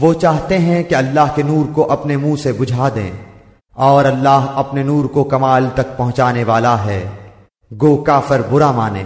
وہ چاہتے ہیں کہ اللہ کے نور کو اپنے منہ سے بجھا دیں اور اللہ اپنے نور کو کمال تک پہنچانے والا ہے۔ گو کافر برا مانے۔